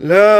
Love.